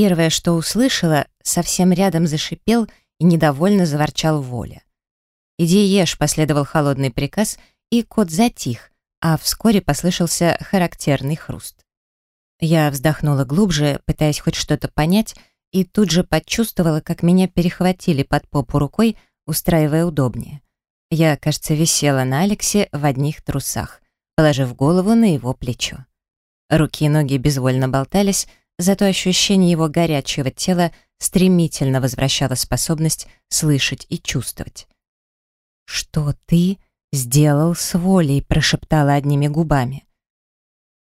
Первое, что услышала, совсем рядом зашипел и недовольно заворчал Воля. «Иди ешь», — последовал холодный приказ, и кот затих, а вскоре послышался характерный хруст. Я вздохнула глубже, пытаясь хоть что-то понять, и тут же почувствовала, как меня перехватили под попу рукой, устраивая удобнее. Я, кажется, висела на Алексе в одних трусах, положив голову на его плечо. Руки и ноги безвольно болтались, зато ощущение его горячего тела стремительно возвращало способность слышать и чувствовать. «Что ты сделал с волей?» — прошептала одними губами.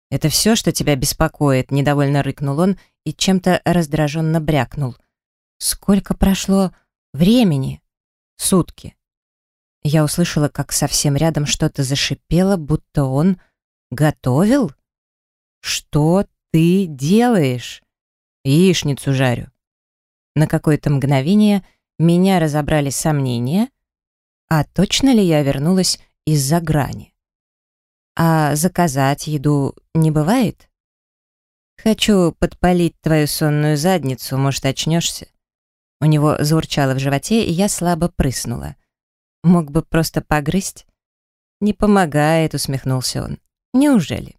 «Это все, что тебя беспокоит?» — недовольно рыкнул он и чем-то раздраженно брякнул. «Сколько прошло времени?» «Сутки». Я услышала, как совсем рядом что-то зашипело, будто он готовил. «Что ты делаешь?» «Яичницу жарю». На какое-то мгновение меня разобрали сомнения, а точно ли я вернулась из-за грани? А заказать еду не бывает? Хочу подпалить твою сонную задницу, может, очнешься? У него заурчало в животе, и я слабо прыснула. Мог бы просто погрызть? Не помогает, усмехнулся он. Неужели?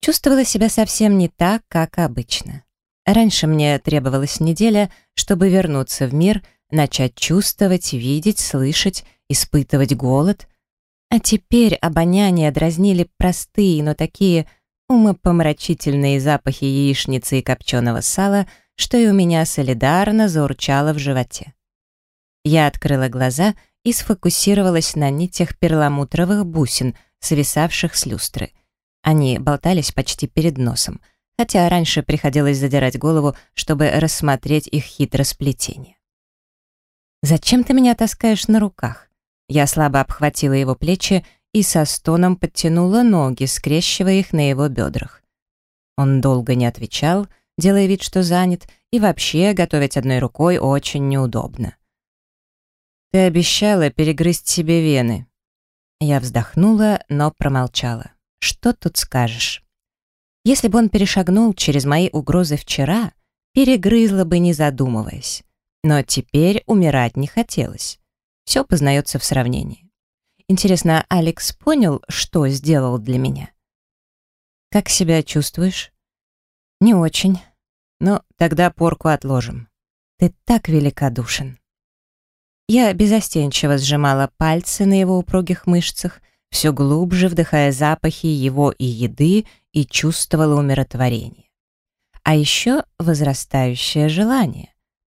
Чувствовала себя совсем не так, как обычно. Раньше мне требовалась неделя, чтобы вернуться в мир — начать чувствовать, видеть, слышать, испытывать голод. А теперь обоняние дразнили простые, но такие умопомрачительные запахи яичницы и копченого сала, что и у меня солидарно заурчало в животе. Я открыла глаза и сфокусировалась на нитях перламутровых бусин, свисавших с люстры. Они болтались почти перед носом, хотя раньше приходилось задирать голову, чтобы рассмотреть их хитросплетение. «Зачем ты меня таскаешь на руках?» Я слабо обхватила его плечи и со стоном подтянула ноги, скрещивая их на его бедрах. Он долго не отвечал, делая вид, что занят, и вообще готовить одной рукой очень неудобно. «Ты обещала перегрызть себе вены». Я вздохнула, но промолчала. «Что тут скажешь?» Если бы он перешагнул через мои угрозы вчера, перегрызла бы, не задумываясь. Но теперь умирать не хотелось. Все познается в сравнении. Интересно, Алекс понял, что сделал для меня? Как себя чувствуешь? Не очень. Но тогда порку отложим. Ты так великодушен. Я безостенчиво сжимала пальцы на его упругих мышцах, все глубже вдыхая запахи его и еды и чувствовала умиротворение. А еще возрастающее желание.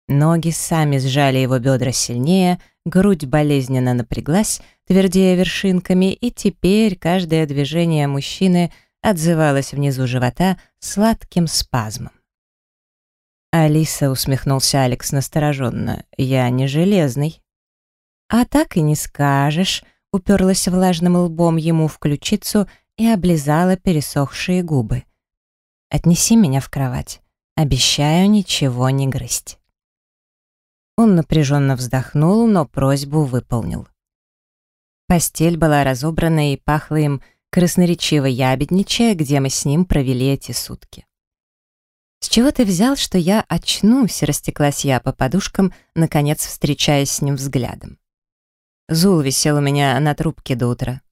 Ноги сами сжали его бедра сильнее, грудь болезненно напряглась, твердея вершинками, и теперь каждое движение мужчины отзывалось внизу живота сладким спазмом. Алиса усмехнулся Алекс настороженно. «Я не железный». «А так и не скажешь», — уперлась влажным лбом ему в ключицу и облизала пересохшие губы. «Отнеси меня в кровать. Обещаю ничего не грызть». Он напряженно вздохнул, но просьбу выполнил. Постель была разобрана и пахла им красноречиво ябедничая, где мы с ним провели эти сутки. «С чего ты взял, что я очнусь?» — растеклась я по подушкам, наконец встречаясь с ним взглядом. Зул висел у меня на трубке до утра.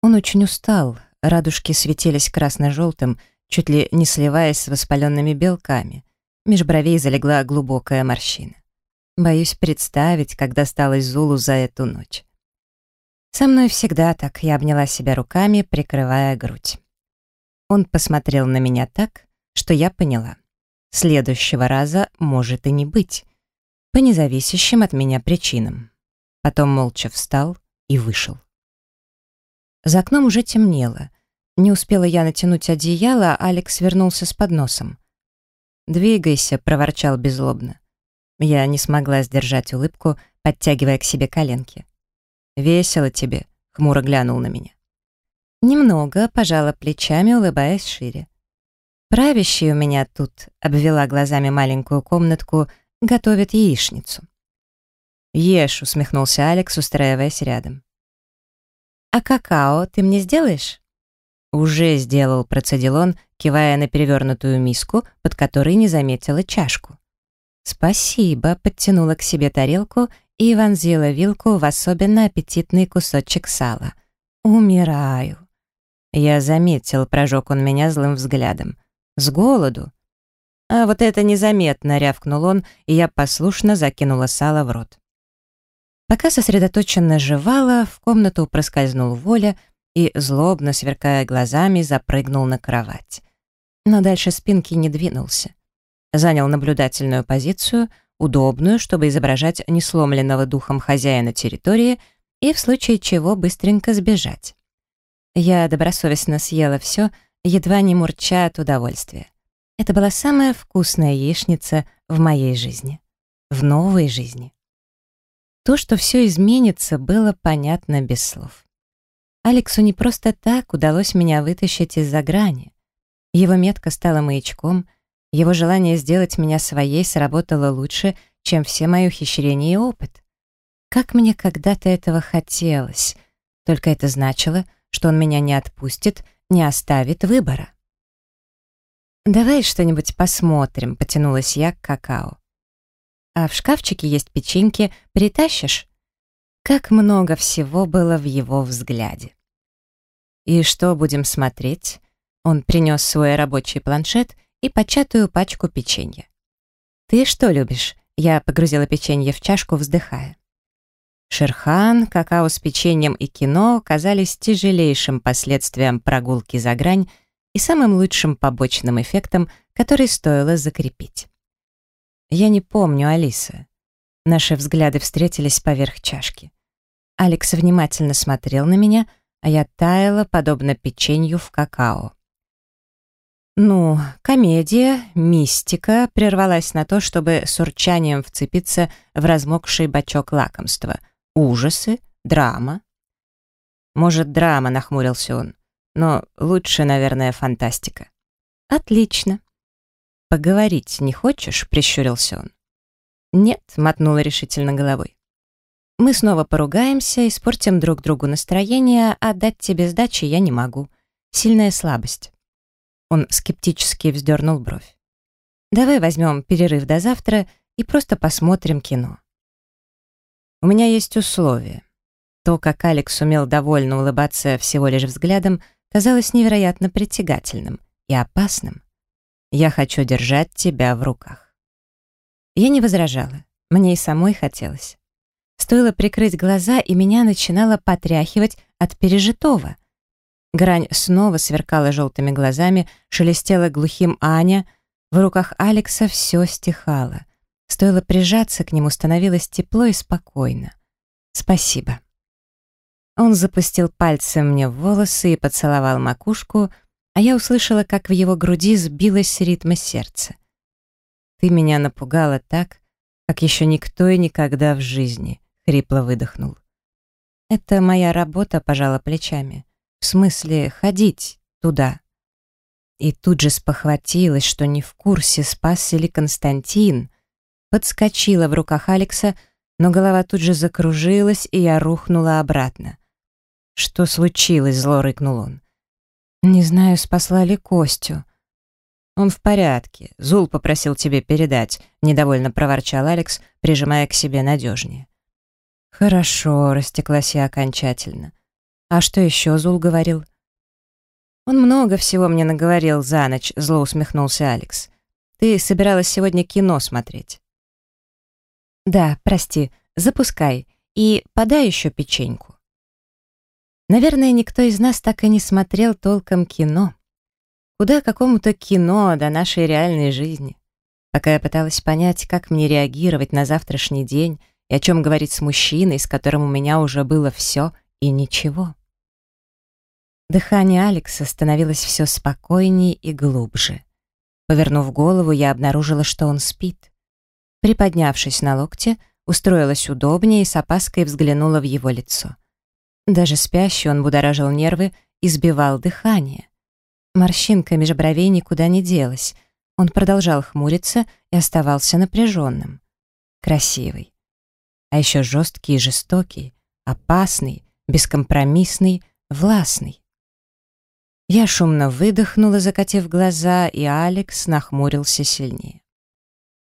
Он очень устал, радужки светились красно-желтым, чуть ли не сливаясь с воспаленными белками. Меж бровей залегла глубокая морщина. Боюсь представить, как досталось Зулу за эту ночь. Со мной всегда так, я обняла себя руками, прикрывая грудь. Он посмотрел на меня так, что я поняла. Следующего раза может и не быть, по независящим от меня причинам. Потом молча встал и вышел. За окном уже темнело. Не успела я натянуть одеяло, а Алекс вернулся с подносом. «Двигайся», — проворчал беззлобно. Я не смогла сдержать улыбку, подтягивая к себе коленки. «Весело тебе», — хмуро глянул на меня. Немного пожала плечами, улыбаясь шире. Правящий у меня тут, обвела глазами маленькую комнатку, готовит яичницу. «Ешь», — усмехнулся Алекс, устраиваясь рядом. «А какао ты мне сделаешь?» «Уже сделал», — процедил он, кивая на перевернутую миску, под которой не заметила чашку. «Спасибо», — подтянула к себе тарелку и вонзила вилку в особенно аппетитный кусочек сала. «Умираю». Я заметил, прожег он меня злым взглядом. «С голоду». «А вот это незаметно», — рявкнул он, и я послушно закинула сало в рот. Пока сосредоточенно жевала, в комнату проскользнул Воля и, злобно сверкая глазами, запрыгнул на кровать. Но дальше спинки не двинулся. Занял наблюдательную позицию, удобную, чтобы изображать несломленного духом хозяина территории и в случае чего быстренько сбежать. Я добросовестно съела все, едва не мурча от удовольствия. Это была самая вкусная яичница в моей жизни. В новой жизни. То, что все изменится, было понятно без слов. Алексу не просто так удалось меня вытащить из-за грани. Его метка стала маячком, его желание сделать меня своей сработало лучше, чем все мои ухищрения и опыт. Как мне когда-то этого хотелось, только это значило, что он меня не отпустит, не оставит выбора. «Давай что-нибудь посмотрим», — потянулась я к какао. «А в шкафчике есть печеньки, притащишь?» Как много всего было в его взгляде. «И что будем смотреть?» Он принес свой рабочий планшет и початую пачку печенья. «Ты что любишь?» Я погрузила печенье в чашку, вздыхая. Шерхан, какао с печеньем и кино казались тяжелейшим последствием прогулки за грань и самым лучшим побочным эффектом, который стоило закрепить. Я не помню Алисы. Наши взгляды встретились поверх чашки. Алекс внимательно смотрел на меня, а я таяла, подобно печенью в какао. Ну, комедия, мистика прервалась на то, чтобы с урчанием вцепиться в размокший бачок лакомства. Ужасы, драма. Может, драма, нахмурился он. Но лучше, наверное, фантастика. Отлично. Поговорить не хочешь? Прищурился он. Нет, мотнула решительно головой. Мы снова поругаемся, испортим друг другу настроение, а дать тебе сдачи я не могу. Сильная слабость. Он скептически вздернул бровь. Давай возьмем перерыв до завтра и просто посмотрим кино. У меня есть условия. То, как Алекс умел довольно улыбаться всего лишь взглядом, казалось невероятно притягательным и опасным. Я хочу держать тебя в руках. Я не возражала. Мне и самой хотелось. Стоило прикрыть глаза, и меня начинало потряхивать от пережитого. Грань снова сверкала желтыми глазами, шелестела глухим Аня. В руках Алекса все стихало. Стоило прижаться к нему, становилось тепло и спокойно. «Спасибо». Он запустил пальцем мне в волосы и поцеловал макушку, а я услышала, как в его груди сбилось ритма сердца. «Ты меня напугала так, как еще никто и никогда в жизни», — хрипло выдохнул. «Это моя работа», — пожала плечами. «В смысле, ходить туда». И тут же спохватилась, что не в курсе, спасся ли Константин. Подскочила в руках Алекса, но голова тут же закружилась, и я рухнула обратно. «Что случилось?» — зло рыкнул он. «Не знаю, спасла ли Костю». «Он в порядке. Зул попросил тебе передать», — недовольно проворчал Алекс, прижимая к себе надежнее. «Хорошо», — растеклась я окончательно. «А что еще Зул говорил?» «Он много всего мне наговорил за ночь», — зло усмехнулся Алекс. «Ты собиралась сегодня кино смотреть». «Да, прости, запускай. И подай еще печеньку». Наверное, никто из нас так и не смотрел толком кино. Куда какому-то кино до нашей реальной жизни. Пока я пыталась понять, как мне реагировать на завтрашний день и о чем говорить с мужчиной, с которым у меня уже было все и ничего. Дыхание Алекса становилось все спокойнее и глубже. Повернув голову, я обнаружила, что он спит. Приподнявшись на локте, устроилась удобнее и с опаской взглянула в его лицо. Даже спящий он будоражил нервы и сбивал дыхание. Морщинка меж бровей никуда не делась. Он продолжал хмуриться и оставался напряженным. Красивый. А еще жесткий и жестокий, опасный, бескомпромиссный, властный. Я шумно выдохнула, закатив глаза, и Алекс нахмурился сильнее.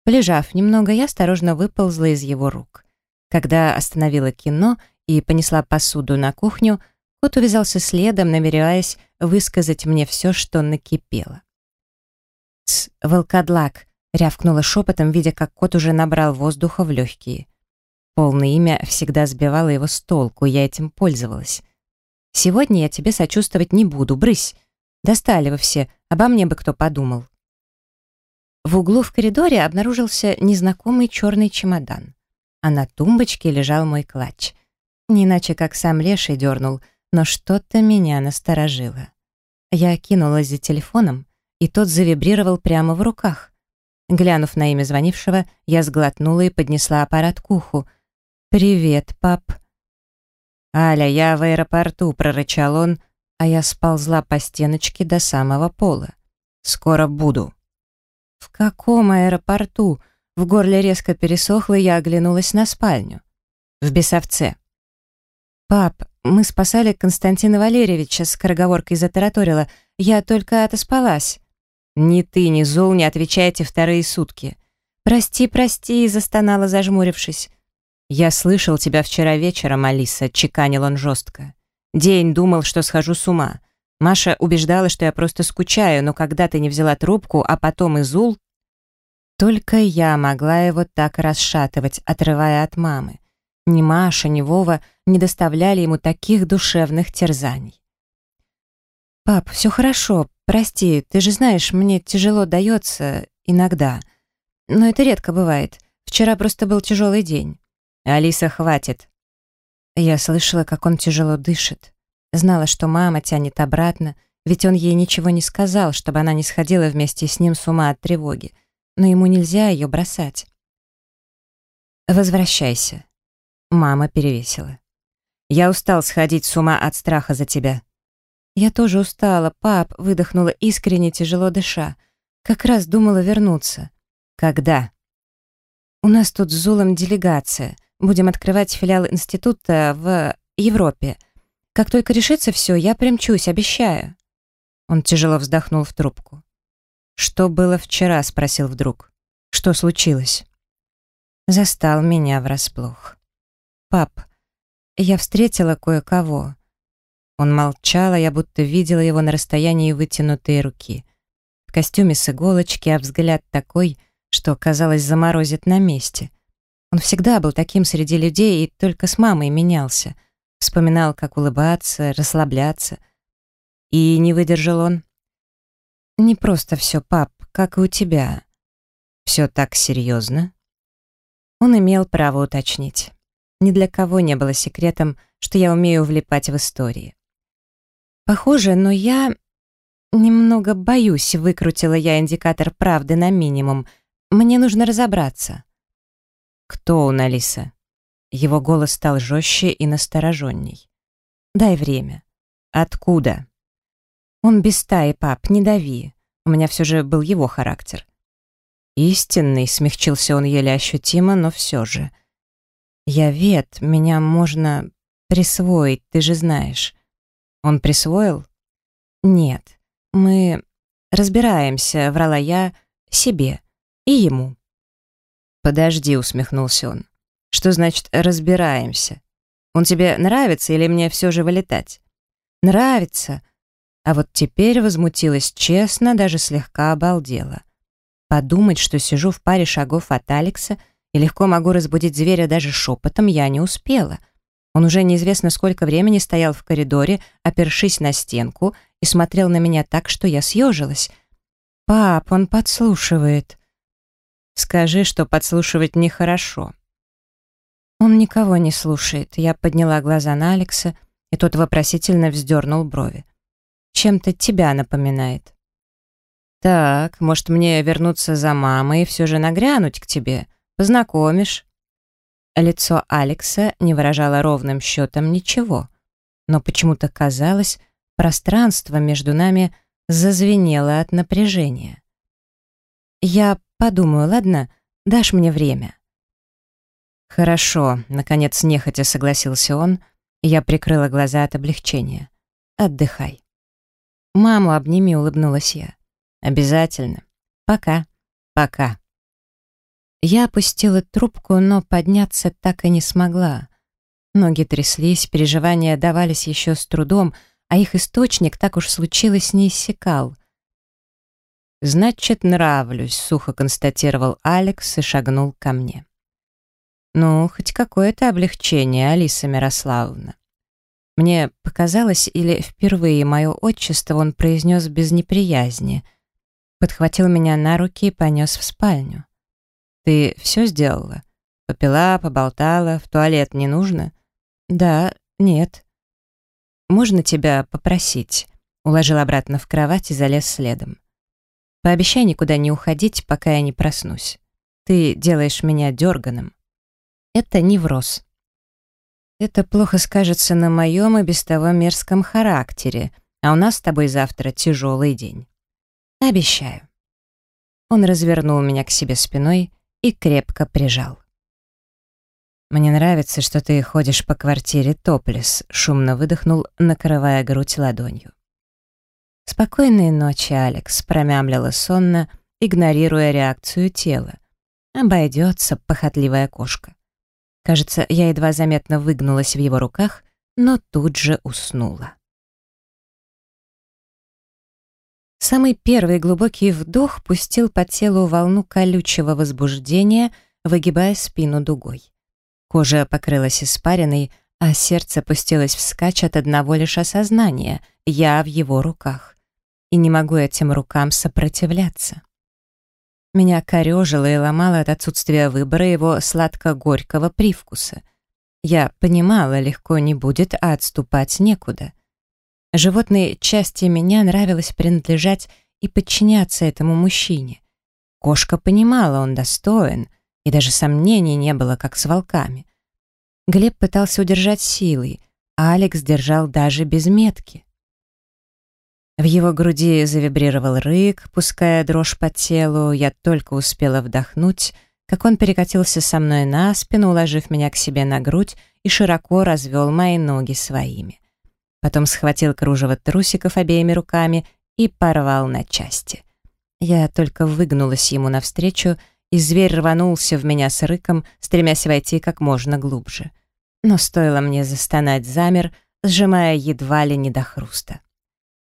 Полежав немного, я осторожно выползла из его рук. Когда остановила кино и понесла посуду на кухню, кот увязался следом, намереваясь высказать мне все, что накипело. «Тсс, волкодлак!» — рявкнула шепотом, видя, как кот уже набрал воздуха в легкие. Полное имя всегда сбивало его с толку, я этим пользовалась. Сегодня я тебе сочувствовать не буду, брысь. Достали вы все, обо мне бы кто подумал. В углу в коридоре обнаружился незнакомый черный чемодан, а на тумбочке лежал мой клатч. Не иначе, как сам леший дернул, но что-то меня насторожило. Я кинулась за телефоном, и тот завибрировал прямо в руках. Глянув на имя звонившего, я сглотнула и поднесла аппарат к уху. «Привет, пап», «Аля, я в аэропорту», — прорычал он, а я сползла по стеночке до самого пола. «Скоро буду». «В каком аэропорту?» В горле резко пересохло, и я оглянулась на спальню. «В Бесовце». «Пап, мы спасали Константина Валерьевича», — скороговоркой затараторила. «Я только отоспалась». «Ни ты, ни Зол не отвечаете вторые сутки». «Прости, прости», — застонала, зажмурившись. «Я слышал тебя вчера вечером, Алиса», — чеканил он жестко. «День думал, что схожу с ума. Маша убеждала, что я просто скучаю, но когда ты не взяла трубку, а потом изул...» Только я могла его так расшатывать, отрывая от мамы. Ни Маша, ни Вова не доставляли ему таких душевных терзаний. «Пап, все хорошо, прости, ты же знаешь, мне тяжело дается иногда. Но это редко бывает. Вчера просто был тяжелый день. «Алиса, хватит!» Я слышала, как он тяжело дышит. Знала, что мама тянет обратно, ведь он ей ничего не сказал, чтобы она не сходила вместе с ним с ума от тревоги. Но ему нельзя ее бросать. «Возвращайся». Мама перевесила. «Я устал сходить с ума от страха за тебя». «Я тоже устала, пап», — выдохнула искренне, тяжело дыша. «Как раз думала вернуться». «Когда?» «У нас тут с Зулом делегация. Будем открывать филиал института в Европе. Как только решится все, я примчусь, обещаю». Он тяжело вздохнул в трубку. «Что было вчера?» — спросил вдруг. «Что случилось?» Застал меня врасплох. «Пап, я встретила кое-кого». Он молчал, а я будто видела его на расстоянии вытянутой руки. В костюме с иголочки, а взгляд такой, что, казалось, заморозит на месте. Он всегда был таким среди людей и только с мамой менялся. Вспоминал, как улыбаться, расслабляться. И не выдержал он. «Не просто все, пап, как и у тебя. Все так серьезно?» Он имел право уточнить. Ни для кого не было секретом, что я умею влипать в истории. Похоже, но я немного боюсь, выкрутила я индикатор правды на минимум. Мне нужно разобраться. «Кто он, Алиса?» Его голос стал жестче и настороженней. «Дай время». «Откуда?» «Он без стаи, пап, не дави. У меня все же был его характер». «Истинный», — смягчился он еле ощутимо, но все же. «Я вет, меня можно присвоить, ты же знаешь». «Он присвоил?» «Нет, мы разбираемся», — врала я себе и ему. «Подожди», — усмехнулся он. «Что значит «разбираемся»? Он тебе нравится или мне все же вылетать?» «Нравится». А вот теперь возмутилась честно, даже слегка обалдела. Подумать, что сижу в паре шагов от Алекса и легко могу разбудить зверя даже шепотом, я не успела. Он уже неизвестно сколько времени стоял в коридоре, опершись на стенку, и смотрел на меня так, что я съежилась. «Пап, он подслушивает». Скажи, что подслушивать нехорошо». Он никого не слушает. Я подняла глаза на Алекса, и тот вопросительно вздернул брови. «Чем-то тебя напоминает». «Так, может, мне вернуться за мамой и все же нагрянуть к тебе? Познакомишь?» Лицо Алекса не выражало ровным счетом ничего, но почему-то казалось, пространство между нами зазвенело от напряжения. Я Подумаю, ладно? Дашь мне время?» «Хорошо», — наконец нехотя согласился он, и я прикрыла глаза от облегчения. «Отдыхай». «Маму обними», — улыбнулась я. «Обязательно. Пока. Пока». Я опустила трубку, но подняться так и не смогла. Ноги тряслись, переживания давались еще с трудом, а их источник, так уж случилось, не иссякал. «Значит, нравлюсь», — сухо констатировал Алекс и шагнул ко мне. «Ну, хоть какое-то облегчение, Алиса Мирославовна». Мне показалось, или впервые мое отчество он произнес без неприязни. Подхватил меня на руки и понес в спальню. «Ты все сделала? Попила, поболтала, в туалет не нужно?» «Да, нет». «Можно тебя попросить?» Уложил обратно в кровать и залез следом. «Пообещай никуда не уходить, пока я не проснусь. Ты делаешь меня дерганым». Это невроз. Это плохо скажется на моем и без того мерзком характере, а у нас с тобой завтра тяжелый день. Обещаю. Он развернул меня к себе спиной и крепко прижал. «Мне нравится, что ты ходишь по квартире топлес», — шумно выдохнул, накрывая грудь ладонью. «Спокойной ночи, Алекс», — промямлила сонно, игнорируя реакцию тела. «Обойдется, похотливая кошка». Кажется, я едва заметно выгнулась в его руках, но тут же уснула. Самый первый глубокий вдох пустил по телу волну колючего возбуждения, выгибая спину дугой. Кожа покрылась испариной, а сердце пустилось вскачь от одного лишь осознания — я в его руках. И не могу этим рукам сопротивляться. Меня корежило и ломало от отсутствия выбора его сладко-горького привкуса. Я понимала, легко не будет, а отступать некуда. Животные части меня нравилось принадлежать и подчиняться этому мужчине. Кошка понимала, он достоин, и даже сомнений не было, как с волками. Глеб пытался удержать силой, а Алекс держал даже без метки. В его груди завибрировал рык, пуская дрожь по телу. Я только успела вдохнуть, как он перекатился со мной на спину, уложив меня к себе на грудь и широко развел мои ноги своими. Потом схватил кружево трусиков обеими руками и порвал на части. Я только выгнулась ему навстречу, и зверь рванулся в меня с рыком, стремясь войти как можно глубже. Но стоило мне застонать замер, сжимая едва ли не до хруста.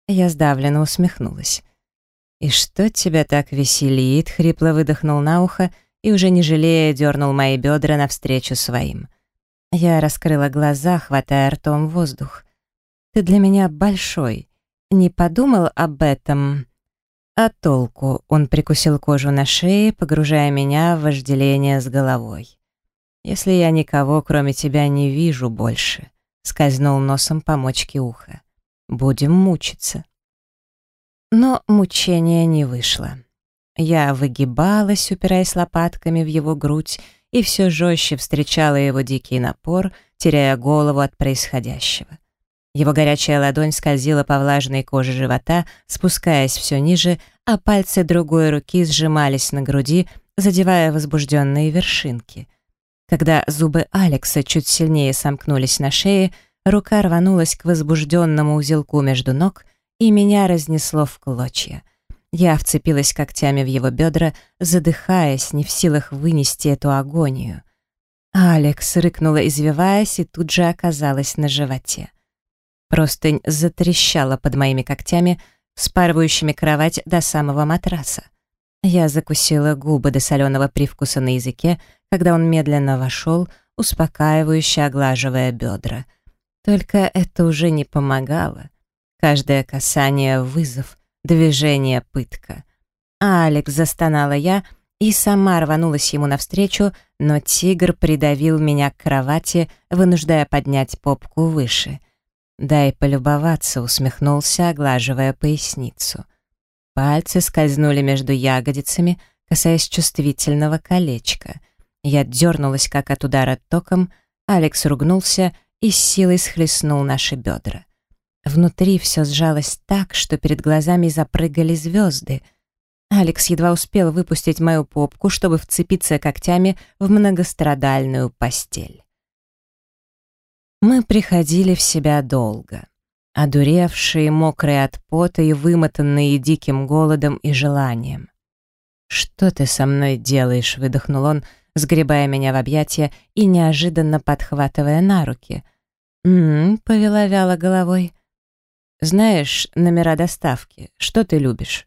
Я сдавленно усмехнулась. «И что тебя так веселит?» — хрипло выдохнул на ухо и, уже не жалея, дернул мои бедра навстречу своим. Я раскрыла глаза, хватая ртом воздух. «Ты для меня большой. Не подумал об этом?» «А толку?» — он прикусил кожу на шее, погружая меня в вожделение с головой. «Если я никого, кроме тебя, не вижу больше», — скользнул носом по мочке уха. Будем мучиться. Но мучения не вышло. Я выгибалась, упираясь лопатками в его грудь, и все жестче встречала его дикий напор, теряя голову от происходящего. Его горячая ладонь скользила по влажной коже живота, спускаясь все ниже, а пальцы другой руки сжимались на груди, задевая возбужденные вершинки. Когда зубы Алекса чуть сильнее сомкнулись на шее, Рука рванулась к возбужденному узелку между ног, и меня разнесло в клочья. Я вцепилась когтями в его бедра, задыхаясь, не в силах вынести эту агонию. Алекс рыкнула, извиваясь, и тут же оказалась на животе. Простынь затрещала под моими когтями, спарывающими кровать до самого матраса. Я закусила губы до соленого привкуса на языке, когда он медленно вошел, успокаивающе оглаживая бедра — только это уже не помогало. Каждое касание — вызов, движение — пытка. А Алекс застонала я и сама рванулась ему навстречу, но тигр придавил меня к кровати, вынуждая поднять попку выше. «Дай полюбоваться», — усмехнулся, оглаживая поясницу. Пальцы скользнули между ягодицами, касаясь чувствительного колечка. Я дернулась, как от удара током, Алекс ругнулся — и с силой схлестнул наши бедра. Внутри все сжалось так, что перед глазами запрыгали звезды. Алекс едва успел выпустить мою попку, чтобы вцепиться когтями в многострадальную постель. Мы приходили в себя долго. одуревший, мокрый от пота и вымотанный диким голодом и желанием. «Что ты со мной делаешь?» — выдохнул он, сгребая меня в объятия и неожиданно подхватывая на руки. «М-м», повела вяло головой. «Знаешь номера доставки? Что ты любишь?»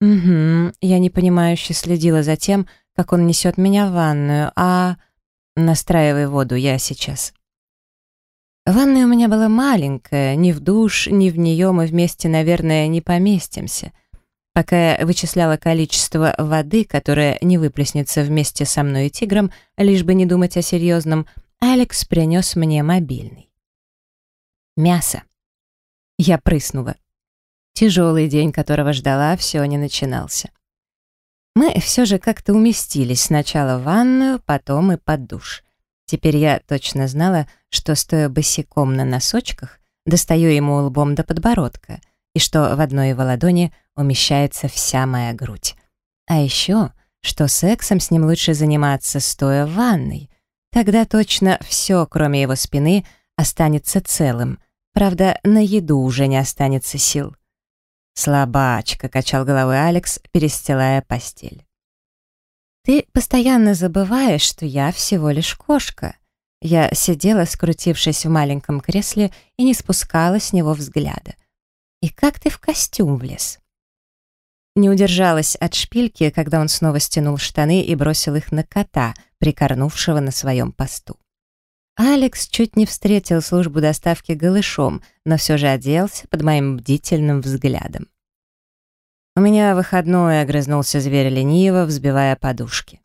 «Угу», я непонимающе следила за тем, как он несет меня в ванную, а... Настраивай воду, я сейчас. Ванная у меня была маленькая, ни в душ, ни в нее мы вместе, наверное, не поместимся. Пока я вычисляла количество воды, которое не выплеснется вместе со мной и тигром, лишь бы не думать о серьезном, Алекс принес мне мобильный. Мясо. Я прыснула. Тяжелый день, которого ждала, все не начинался. Мы все же как-то уместились сначала в ванную, потом и под душ. Теперь я точно знала, что, стоя босиком на носочках, достаю ему лбом до подбородка, и что в одной его ладони умещается вся моя грудь. А еще, что сексом с ним лучше заниматься стоя в ванной. Тогда точно все, кроме его спины, останется целым. Правда, на еду уже не останется сил. «Слабачка», — качал головой Алекс, перестилая постель. «Ты постоянно забываешь, что я всего лишь кошка». Я сидела, скрутившись в маленьком кресле, и не спускала с него взгляда. «И как ты в костюм влез?» Не удержалась от шпильки, когда он снова стянул штаны и бросил их на кота, прикорнувшего на своем посту. Алекс чуть не встретил службу доставки голышом, но все же оделся под моим бдительным взглядом. «У меня выходной», — огрызнулся зверь лениво, взбивая подушки.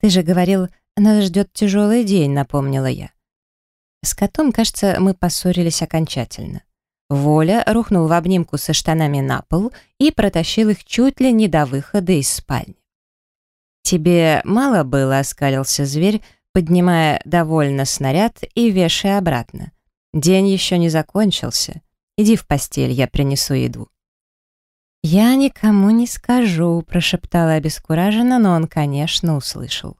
«Ты же говорил, нас ждет тяжелый день», — напомнила я. С котом, кажется, мы поссорились окончательно. Воля рухнул в обнимку со штанами на пол и протащил их чуть ли не до выхода из спальни. «Тебе мало было?» — оскалился зверь, поднимая довольно снаряд и вешая обратно. «День еще не закончился. Иди в постель, я принесу еду». «Я никому не скажу», — прошептала обескураженно, но он, конечно, услышал.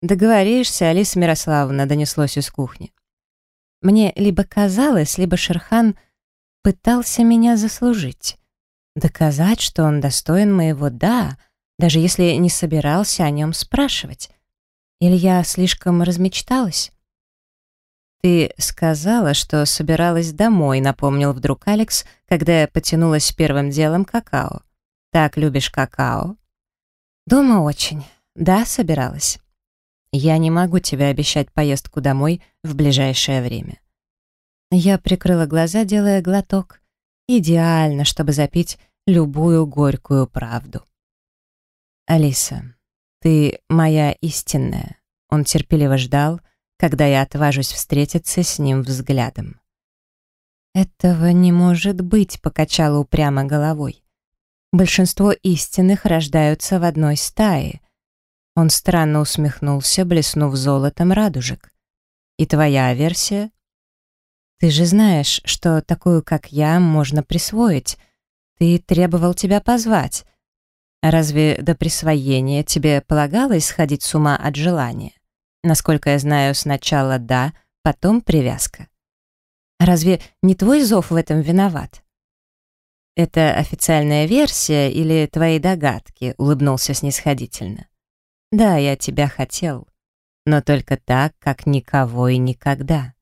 «Договоришься, Алиса Мирославовна», — донеслось из кухни. Мне либо казалось, либо Шерхан пытался меня заслужить. Доказать, что он достоин моего «да», даже если не собирался о нем спрашивать. Или я слишком размечталась? «Ты сказала, что собиралась домой», — напомнил вдруг Алекс, когда я потянулась первым делом какао. «Так любишь какао?» «Дома очень. Да, собиралась. Я не могу тебе обещать поездку домой в ближайшее время». Я прикрыла глаза, делая глоток. Идеально, чтобы запить любую горькую правду. «Алиса, «Ты моя истинная». Он терпеливо ждал, когда я отважусь встретиться с ним взглядом. «Этого не может быть», — покачала упрямо головой. «Большинство истинных рождаются в одной стае». Он странно усмехнулся, блеснув золотом радужек. «И твоя версия?» «Ты же знаешь, что такую, как я, можно присвоить. Ты требовал тебя позвать. Разве до присвоения тебе полагалось сходить с ума от желания? Насколько я знаю, сначала «да», потом привязка. Разве не твой зов в этом виноват? Это официальная версия или твои догадки, улыбнулся снисходительно. Да, я тебя хотел, но только так, как никого и никогда.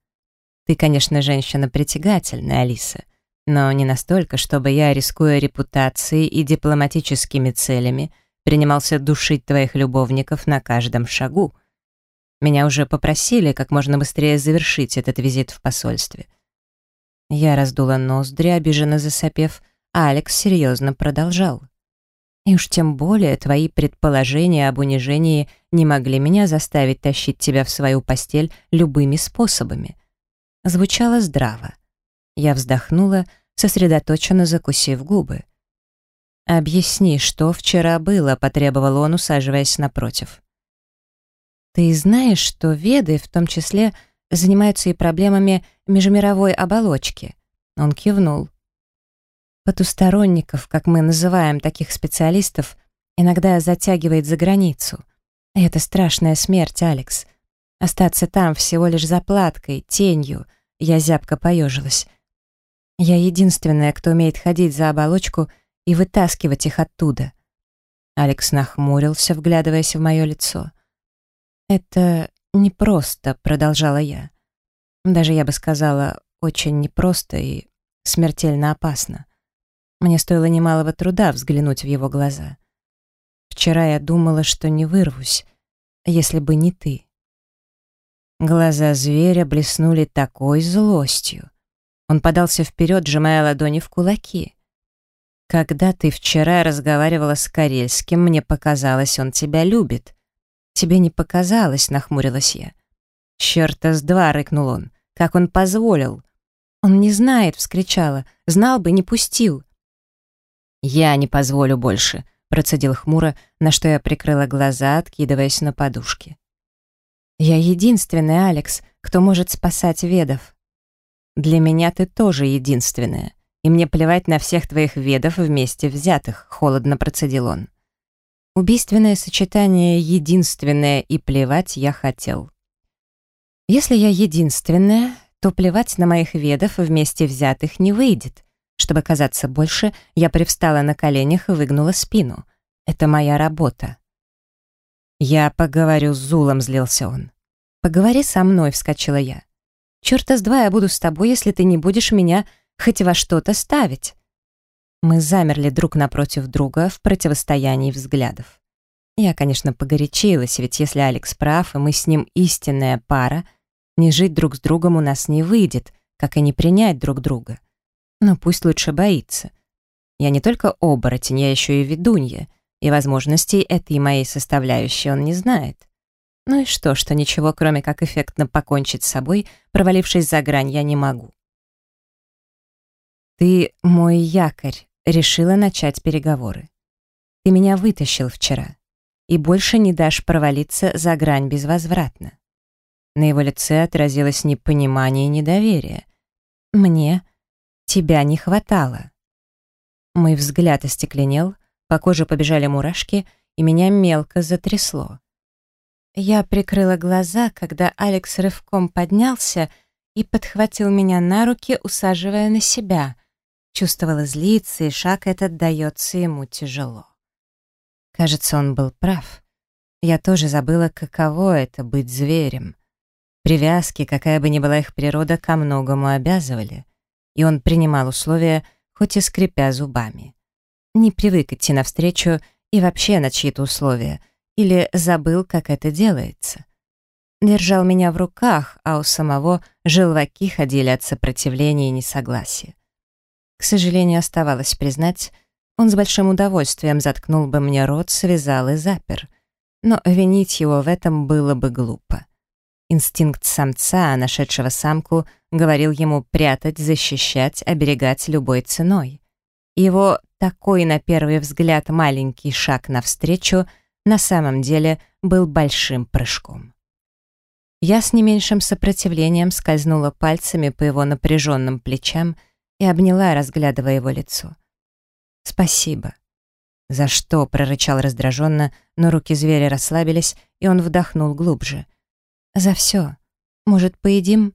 Ты, конечно, женщина притягательная, Алиса, но не настолько, чтобы я, рискуя репутацией и дипломатическими целями, принимался душить твоих любовников на каждом шагу. Меня уже попросили как можно быстрее завершить этот визит в посольстве. Я раздула ноздри, обиженно засопев, а Алекс серьезно продолжал. И уж тем более твои предположения об унижении не могли меня заставить тащить тебя в свою постель любыми способами. Звучало здраво. Я вздохнула, сосредоточенно закусив губы. «Объясни, что вчера было», — потребовал он, усаживаясь напротив. «Ты знаешь, что веды, в том числе, занимаются и проблемами межмировой оболочки?» Он кивнул. «Потусторонников, как мы называем таких специалистов, иногда затягивает за границу. это страшная смерть, Алекс. Остаться там всего лишь заплаткой, тенью». Я зябко поежилась. Я единственная, кто умеет ходить за оболочку и вытаскивать их оттуда. Алекс нахмурился, вглядываясь в мое лицо. «Это непросто», — продолжала я. Даже я бы сказала, очень непросто и смертельно опасно. Мне стоило немалого труда взглянуть в его глаза. Вчера я думала, что не вырвусь, если бы не ты. Глаза зверя блеснули такой злостью. Он подался вперед, сжимая ладони в кулаки. «Когда ты вчера разговаривала с Карельским, мне показалось, он тебя любит». «Тебе не показалось», — нахмурилась я. «Чёрта с два!» — рыкнул он. «Как он позволил?» «Он не знает!» — вскричала. «Знал бы, не пустил!» «Я не позволю больше!» процедил хмуро, на что я прикрыла глаза, откидываясь на подушки. «Я единственный, Алекс, кто может спасать ведов. Для меня ты тоже единственная, и мне плевать на всех твоих ведов вместе взятых», — холодно процедил он. Убийственное сочетание «единственное» и «плевать» я хотел. Если я единственная, то плевать на моих ведов вместе взятых не выйдет. Чтобы казаться больше, я привстала на коленях и выгнула спину. Это моя работа. «Я поговорю с Зулом», — злился он. «Поговори со мной», — вскочила я. «Чёрта с два я буду с тобой, если ты не будешь меня хоть во что-то ставить». Мы замерли друг напротив друга в противостоянии взглядов. Я, конечно, погорячилась, ведь если Алекс прав, и мы с ним истинная пара, не жить друг с другом у нас не выйдет, как и не принять друг друга. Но пусть лучше боится. Я не только оборотень, я еще и ведунья, и возможностей этой моей составляющей он не знает. Ну и что, что ничего, кроме как эффектно покончить с собой, провалившись за грань, я не могу. «Ты мой якорь», — решила начать переговоры. «Ты меня вытащил вчера, и больше не дашь провалиться за грань безвозвратно». На его лице отразилось непонимание и недоверие. «Мне Тебя не хватало. Мой взгляд остекленел, по коже побежали мурашки, и меня мелко затрясло. Я прикрыла глаза, когда Алекс рывком поднялся и подхватил меня на руки, усаживая на себя. Чувствовала злиться, и шаг этот дается ему тяжело. Кажется, он был прав. Я тоже забыла, каково это — быть зверем. Привязки, какая бы ни была их природа, ко многому обязывали и он принимал условия, хоть и скрипя зубами. Не привык идти навстречу и вообще на чьи-то условия, или забыл, как это делается. Держал меня в руках, а у самого желваки ходили от сопротивления и несогласия. К сожалению, оставалось признать, он с большим удовольствием заткнул бы мне рот, связал и запер. Но винить его в этом было бы глупо. Инстинкт самца, нашедшего самку, говорил ему прятать, защищать, оберегать любой ценой. Его такой, на первый взгляд, маленький шаг навстречу на самом деле был большим прыжком. Я с не меньшим сопротивлением скользнула пальцами по его напряженным плечам и обняла, разглядывая его лицо. «Спасибо». «За что?» — прорычал раздраженно, но руки зверя расслабились, и он вдохнул глубже. «За все. Может, поедим?»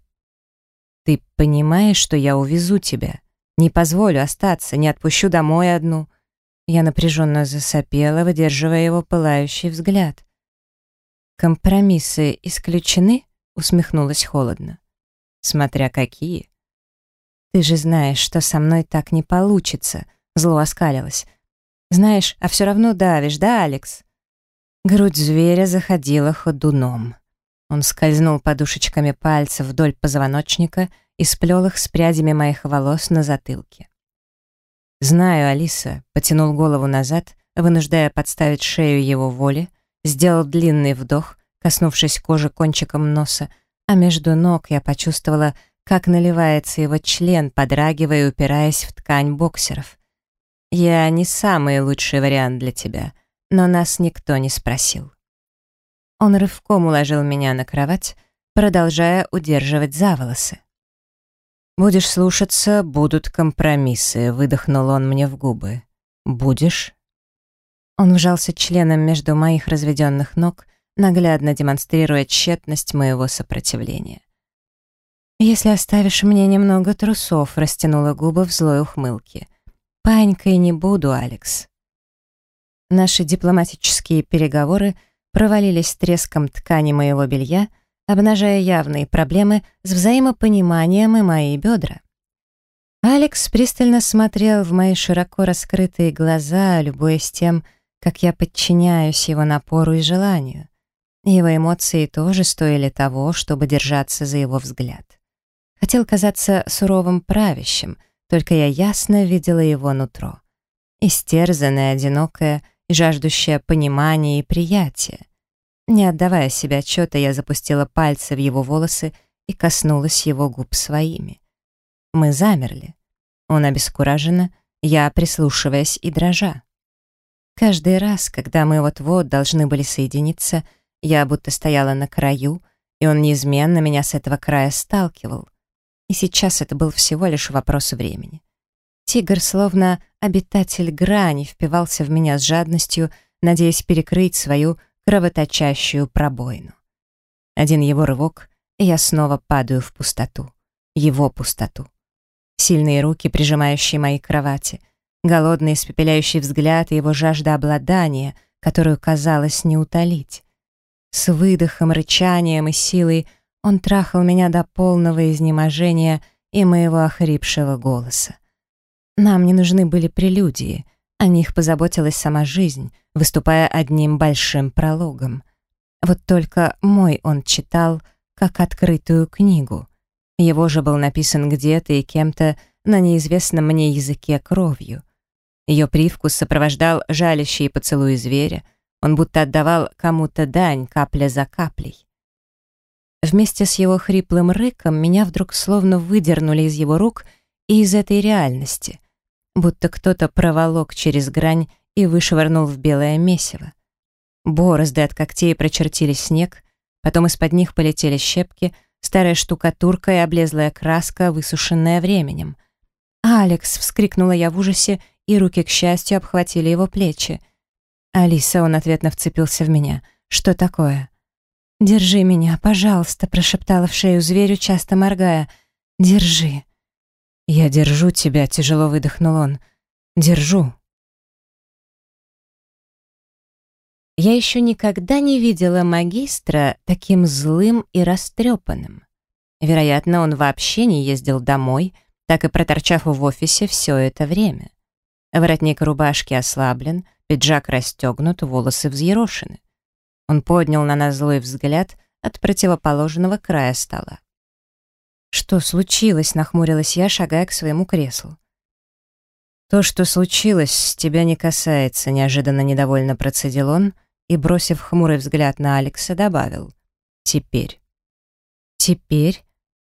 «Ты понимаешь, что я увезу тебя? Не позволю остаться, не отпущу домой одну». Я напряженно засопела, выдерживая его пылающий взгляд. «Компромиссы исключены?» — усмехнулась холодно. «Смотря какие». «Ты же знаешь, что со мной так не получится», — зло оскалилась. «Знаешь, а все равно давишь, да, Алекс?» Грудь зверя заходила ходуном. Он скользнул подушечками пальцев вдоль позвоночника и сплел их с прядями моих волос на затылке. «Знаю, Алиса», — потянул голову назад, вынуждая подставить шею его воле, сделал длинный вдох, коснувшись кожи кончиком носа, а между ног я почувствовала, как наливается его член, подрагивая и упираясь в ткань боксеров. «Я не самый лучший вариант для тебя, но нас никто не спросил». Он рывком уложил меня на кровать, продолжая удерживать за волосы. «Будешь слушаться, будут компромиссы», — выдохнул он мне в губы. «Будешь?» Он вжался членом между моих разведенных ног, наглядно демонстрируя тщетность моего сопротивления. «Если оставишь мне немного трусов», — растянула губы в злой ухмылке. «Панькой не буду, Алекс». Наши дипломатические переговоры провалились треском ткани моего белья, обнажая явные проблемы с взаимопониманием и мои бедра. Алекс пристально смотрел в мои широко раскрытые глаза, любуясь тем, как я подчиняюсь его напору и желанию. Его эмоции тоже стоили того, чтобы держаться за его взгляд. Хотел казаться суровым правящим, только я ясно видела его нутро. Истерзанное, одинокое и жаждущее понимания и приятия. Не отдавая себе отчета, я запустила пальцы в его волосы и коснулась его губ своими. Мы замерли. Он обескураженно, я прислушиваясь и дрожа. Каждый раз, когда мы вот-вот должны были соединиться, я будто стояла на краю, и он неизменно меня с этого края сталкивал. И сейчас это был всего лишь вопрос времени. Тигр, словно обитатель грани, впивался в меня с жадностью, надеясь перекрыть свою кровоточащую пробоину. Один его рывок, и я снова падаю в пустоту. Его пустоту. Сильные руки, прижимающие мои кровати, голодный испепеляющий взгляд и его жажда обладания, которую казалось не утолить. С выдохом, рычанием и силой он трахал меня до полного изнеможения и моего охрипшего голоса. Нам не нужны были прелюдии, о них позаботилась сама жизнь, выступая одним большим прологом. Вот только мой он читал, как открытую книгу. Его же был написан где-то и кем-то на неизвестном мне языке кровью. Ее привкус сопровождал жалящие поцелуи зверя, он будто отдавал кому-то дань капля за каплей. Вместе с его хриплым рыком меня вдруг словно выдернули из его рук и из этой реальности, будто кто-то проволок через грань и вышвырнул в белое месиво. Борозды от когтей прочертили снег, потом из-под них полетели щепки, старая штукатурка и облезлая краска, высушенная временем. «Алекс!» — вскрикнула я в ужасе, и руки, к счастью, обхватили его плечи. «Алиса!» — он ответно вцепился в меня. «Что такое?» «Держи меня, пожалуйста», — прошептала в шею зверю, часто моргая. «Держи». «Я держу тебя», — тяжело выдохнул он. «Держу». Я еще никогда не видела магистра таким злым и растрепанным. Вероятно, он вообще не ездил домой, так и проторчав в офисе все это время. Воротник рубашки ослаблен, пиджак расстегнут, волосы взъерошены. Он поднял на нас злой взгляд от противоположного края стола. «Что случилось?» — нахмурилась я, шагая к своему креслу. «То, что случилось, тебя не касается», — неожиданно недовольно процедил он и, бросив хмурый взгляд на Алекса, добавил. «Теперь». «Теперь?»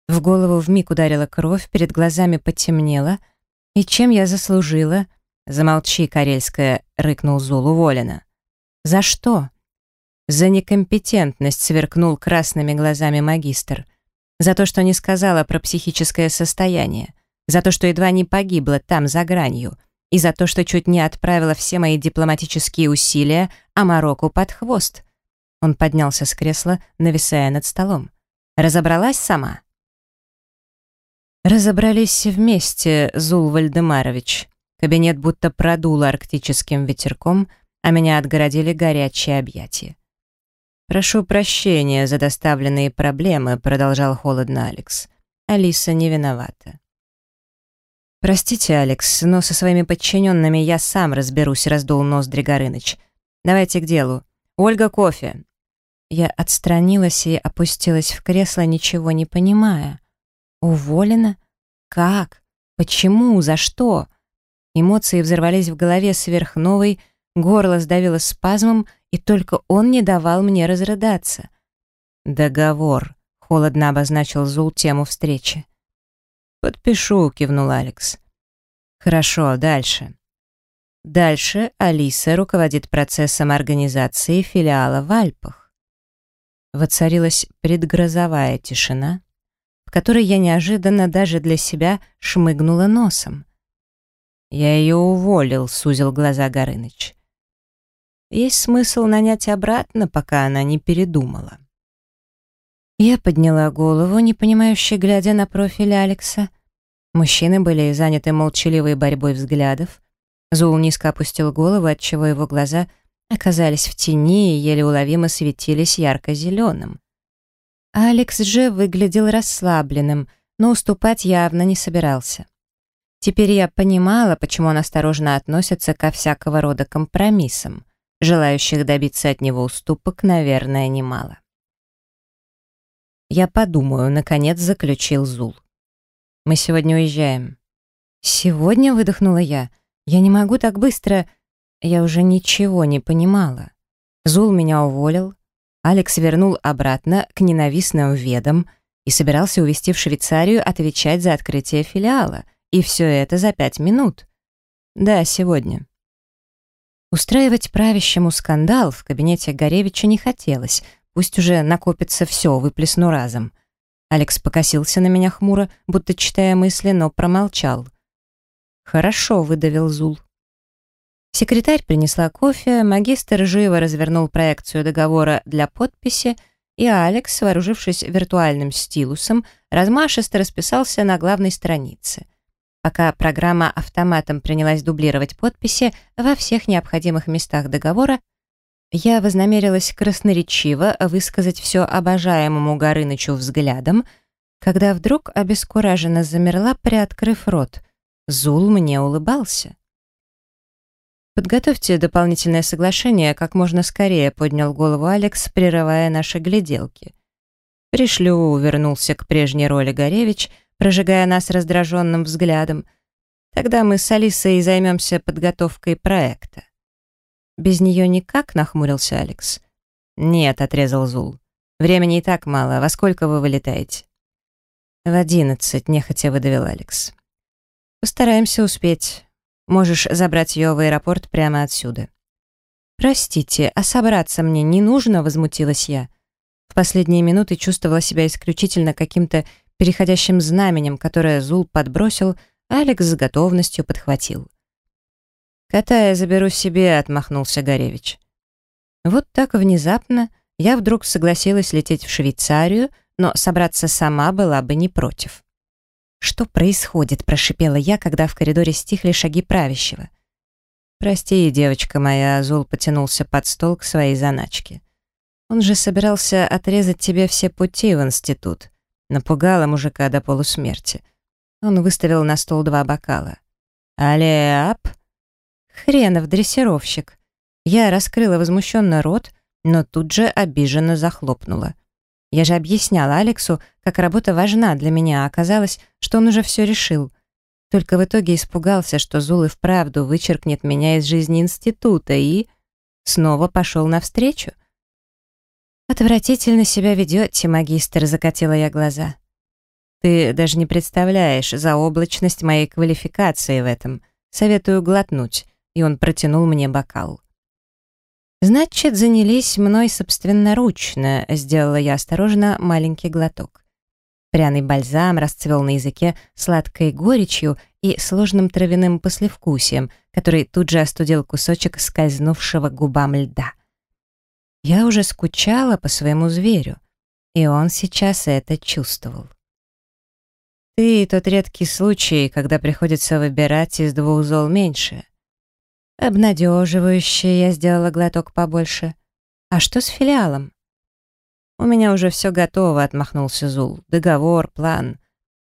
В голову вмиг ударила кровь, перед глазами потемнело. «И чем я заслужила?» «Замолчи, Карельская», — рыкнул Зул, уволена. «За что?» За некомпетентность сверкнул красными глазами магистр. За то, что не сказала про психическое состояние. За то, что едва не погибла там, за гранью. И за то, что чуть не отправила все мои дипломатические усилия а Марокко под хвост. Он поднялся с кресла, нависая над столом. Разобралась сама? Разобрались вместе, Зул Вальдемарович. Кабинет будто продуло арктическим ветерком, а меня отгородили горячие объятия. «Прошу прощения за доставленные проблемы», — продолжал холодно Алекс. «Алиса не виновата». «Простите, Алекс, но со своими подчиненными я сам разберусь», — раздул ноздри Горыныч. «Давайте к делу. Ольга, кофе». Я отстранилась и опустилась в кресло, ничего не понимая. «Уволена? Как? Почему? За что?» Эмоции взорвались в голове сверхновой, горло сдавило спазмом, и только он не давал мне разрыдаться. «Договор», — холодно обозначил Зул тему встречи. «Подпишу», — кивнул Алекс. «Хорошо, дальше». Дальше Алиса руководит процессом организации филиала в Альпах. Воцарилась предгрозовая тишина, в которой я неожиданно даже для себя шмыгнула носом. «Я ее уволил», — сузил глаза Горыныч. Есть смысл нанять обратно, пока она не передумала. Я подняла голову, не понимающе глядя на профиль Алекса. Мужчины были заняты молчаливой борьбой взглядов. Зул низко опустил голову, отчего его глаза оказались в тени и еле уловимо светились ярко-зеленым. Алекс же выглядел расслабленным, но уступать явно не собирался. Теперь я понимала, почему он осторожно относится ко всякого рода компромиссам. Желающих добиться от него уступок, наверное, немало. «Я подумаю», — наконец заключил Зул. «Мы сегодня уезжаем». «Сегодня?» — выдохнула я. «Я не могу так быстро...» Я уже ничего не понимала. Зул меня уволил, Алекс вернул обратно к ненавистным ведам и собирался увезти в Швейцарию отвечать за открытие филиала. И все это за пять минут. Да, сегодня. Устраивать правящему скандал в кабинете Горевича не хотелось. Пусть уже накопится все, выплесну разом. Алекс покосился на меня хмуро, будто читая мысли, но промолчал. «Хорошо», — выдавил Зул. Секретарь принесла кофе, магистр живо развернул проекцию договора для подписи, и Алекс, вооружившись виртуальным стилусом, размашисто расписался на главной странице. Пока программа автоматом принялась дублировать подписи во всех необходимых местах договора, я вознамерилась красноречиво высказать все обожаемому Горынычу взглядом, когда вдруг обескураженно замерла, приоткрыв рот. Зул мне улыбался. «Подготовьте дополнительное соглашение, как можно скорее», — поднял голову Алекс, прерывая наши гляделки. «Пришлю», — вернулся к прежней роли Горевич — прожигая нас раздраженным взглядом. Тогда мы с Алисой займемся подготовкой проекта. Без нее никак, нахмурился Алекс. Нет, отрезал Зул. Времени и так мало. Во сколько вы вылетаете? В одиннадцать, нехотя выдавил Алекс. Постараемся успеть. Можешь забрать ее в аэропорт прямо отсюда. Простите, а собраться мне не нужно, возмутилась я. В последние минуты чувствовала себя исключительно каким-то переходящим знаменем, которое Зул подбросил, Алекс с готовностью подхватил. «Кота я заберу себе», — отмахнулся Горевич. Вот так внезапно я вдруг согласилась лететь в Швейцарию, но собраться сама была бы не против. «Что происходит?» — прошипела я, когда в коридоре стихли шаги правящего. «Прости, девочка моя», — Зул потянулся под стол к своей заначке. «Он же собирался отрезать тебе все пути в институт. Напугала мужика до полусмерти. Он выставил на стол два бокала. «Алеап!» «Хренов дрессировщик!» Я раскрыла возмущенно рот, но тут же обиженно захлопнула. Я же объясняла Алексу, как работа важна для меня, а оказалось, что он уже все решил. Только в итоге испугался, что Зул и вправду вычеркнет меня из жизни института и... Снова пошел навстречу. «Отвратительно себя ведете, магистр», — закатила я глаза. «Ты даже не представляешь заоблачность моей квалификации в этом. Советую глотнуть», — и он протянул мне бокал. «Значит, занялись мной собственноручно», — сделала я осторожно маленький глоток. Пряный бальзам расцвел на языке сладкой горечью и сложным травяным послевкусием, который тут же остудил кусочек скользнувшего губам льда. Я уже скучала по своему зверю, и он сейчас это чувствовал. Ты тот редкий случай, когда приходится выбирать из двух зол меньше. Обнадеживающе я сделала глоток побольше. А что с филиалом? У меня уже все готово, отмахнулся Зул. Договор, план.